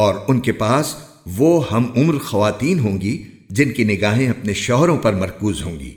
اور ان کے پاس وہ ہم عمر خواتین ہوں گی جن کی نگاہیں اپنے شوہروں پر مرکوز ہوں گی۔